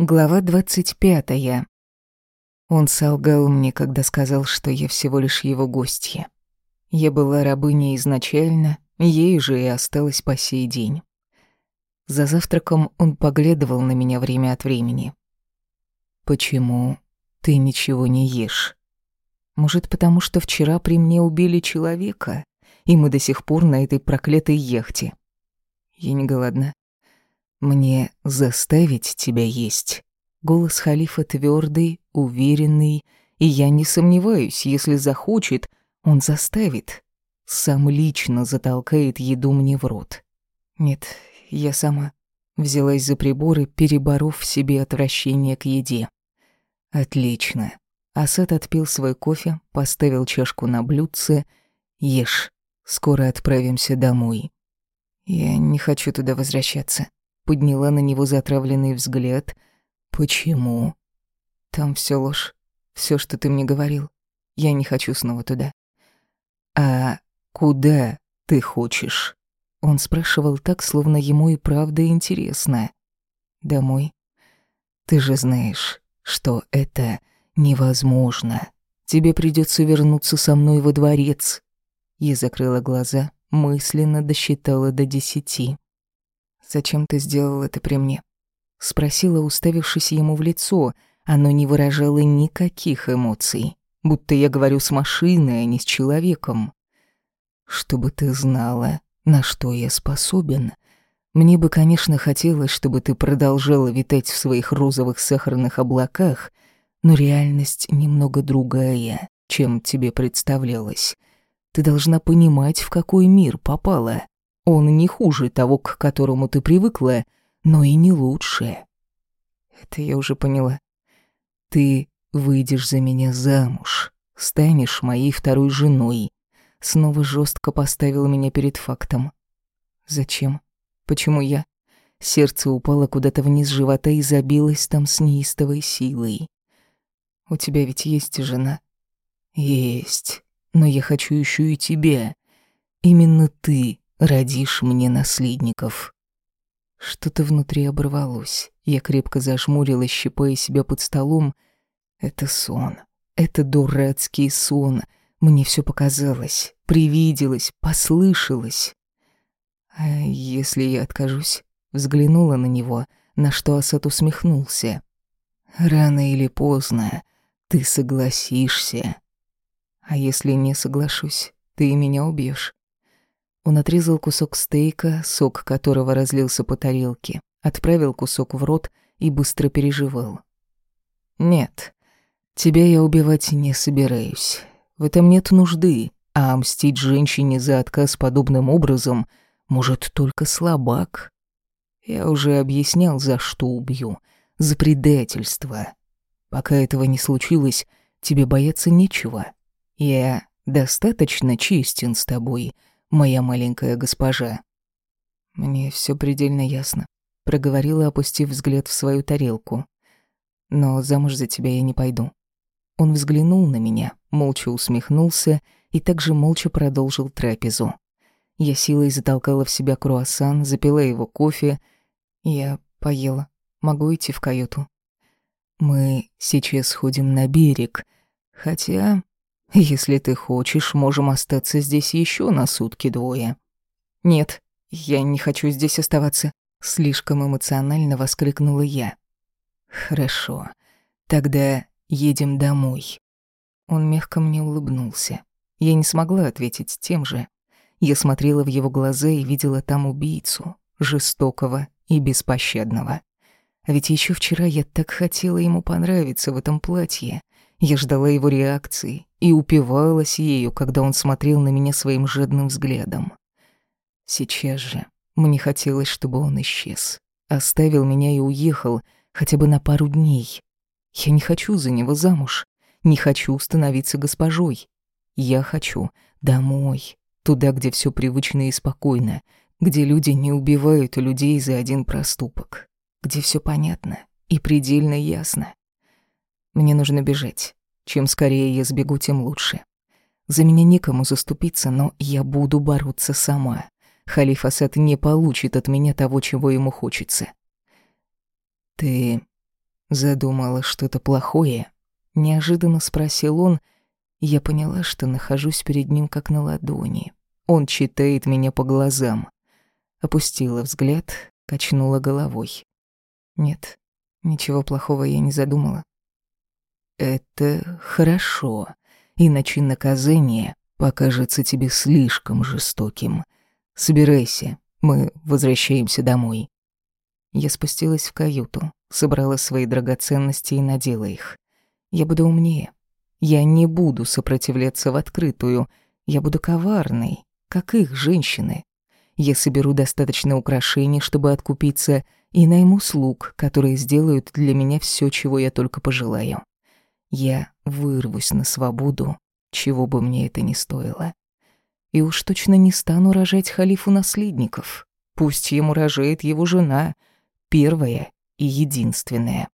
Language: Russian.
Глава двадцать пятая. Он солгал мне, когда сказал, что я всего лишь его гостья. Я была рабыней изначально, ей же и осталась по сей день. За завтраком он поглядывал на меня время от времени. «Почему ты ничего не ешь?» «Может, потому что вчера при мне убили человека, и мы до сих пор на этой проклятой яхте?» «Я не голодна. «Мне заставить тебя есть?» Голос халифа твердый, уверенный, и я не сомневаюсь, если захочет, он заставит. Сам лично затолкает еду мне в рот. Нет, я сама взялась за приборы, переборов в себе отвращение к еде. Отлично. Асад отпил свой кофе, поставил чашку на блюдце. Ешь. Скоро отправимся домой. Я не хочу туда возвращаться подняла на него затравленный взгляд. «Почему?» «Там все ложь. Все, что ты мне говорил. Я не хочу снова туда». «А куда ты хочешь?» Он спрашивал так, словно ему и правда интересно. «Домой. Ты же знаешь, что это невозможно. Тебе придется вернуться со мной во дворец». Я закрыла глаза, мысленно досчитала до десяти. «Зачем ты сделал это при мне?» Спросила, уставившись ему в лицо. Оно не выражало никаких эмоций. Будто я говорю с машиной, а не с человеком. «Чтобы ты знала, на что я способен. Мне бы, конечно, хотелось, чтобы ты продолжала витать в своих розовых сахарных облаках, но реальность немного другая, чем тебе представлялось. Ты должна понимать, в какой мир попала. Он не хуже того, к которому ты привыкла, но и не лучше. Это я уже поняла. Ты выйдешь за меня замуж, станешь моей второй женой. Снова жестко поставил меня перед фактом. Зачем? Почему я? Сердце упало куда-то вниз живота и забилось там с неистовой силой. У тебя ведь есть жена? Есть. Но я хочу еще и тебя. Именно ты родишь мне наследников». Что-то внутри оборвалось. Я крепко зажмурилась, щипая себя под столом. Это сон. Это дурацкий сон. Мне все показалось, привиделось, послышалось. А если я откажусь? Взглянула на него, на что Асад усмехнулся. Рано или поздно ты согласишься. А если не соглашусь, ты меня убьешь. Он отрезал кусок стейка, сок которого разлился по тарелке, отправил кусок в рот и быстро переживал. «Нет, тебя я убивать не собираюсь. В этом нет нужды, а мстить женщине за отказ подобным образом может только слабак. Я уже объяснял, за что убью. За предательство. Пока этого не случилось, тебе бояться нечего. Я достаточно честен с тобой» моя маленькая госпожа». «Мне все предельно ясно», — проговорила, опустив взгляд в свою тарелку. «Но замуж за тебя я не пойду». Он взглянул на меня, молча усмехнулся и также молча продолжил трапезу. Я силой затолкала в себя круассан, запила его кофе. Я поела. Могу идти в каюту. Мы сейчас ходим на берег, хотя если ты хочешь, можем остаться здесь еще на сутки двое. Нет, я не хочу здесь оставаться, слишком эмоционально воскликнула я. Хорошо. Тогда едем домой. Он мягко мне улыбнулся. Я не смогла ответить тем же. Я смотрела в его глаза и видела там убийцу, жестокого и беспощадного. А ведь еще вчера я так хотела ему понравиться в этом платье. Я ждала его реакции и упивалась ею, когда он смотрел на меня своим жадным взглядом. Сейчас же мне хотелось, чтобы он исчез, оставил меня и уехал хотя бы на пару дней. Я не хочу за него замуж, не хочу становиться госпожой. Я хочу домой, туда, где все привычно и спокойно, где люди не убивают людей за один проступок, где все понятно и предельно ясно. Мне нужно бежать. Чем скорее я сбегу, тем лучше. За меня некому заступиться, но я буду бороться сама. Халиф Асад не получит от меня того, чего ему хочется. Ты Задумала что-то плохое? Неожиданно спросил он, я поняла, что нахожусь перед ним как на ладони. Он читает меня по глазам. Опустила взгляд, качнула головой. Нет, ничего плохого я не задумала. Это хорошо, иначе наказание покажется тебе слишком жестоким. Собирайся, мы возвращаемся домой. Я спустилась в каюту, собрала свои драгоценности и надела их. Я буду умнее. Я не буду сопротивляться в открытую. Я буду коварной, как их женщины. Я соберу достаточно украшений, чтобы откупиться, и найму слуг, которые сделают для меня все, чего я только пожелаю. Я вырвусь на свободу, чего бы мне это ни стоило. И уж точно не стану рожать халифу наследников. Пусть ему рожает его жена, первая и единственная.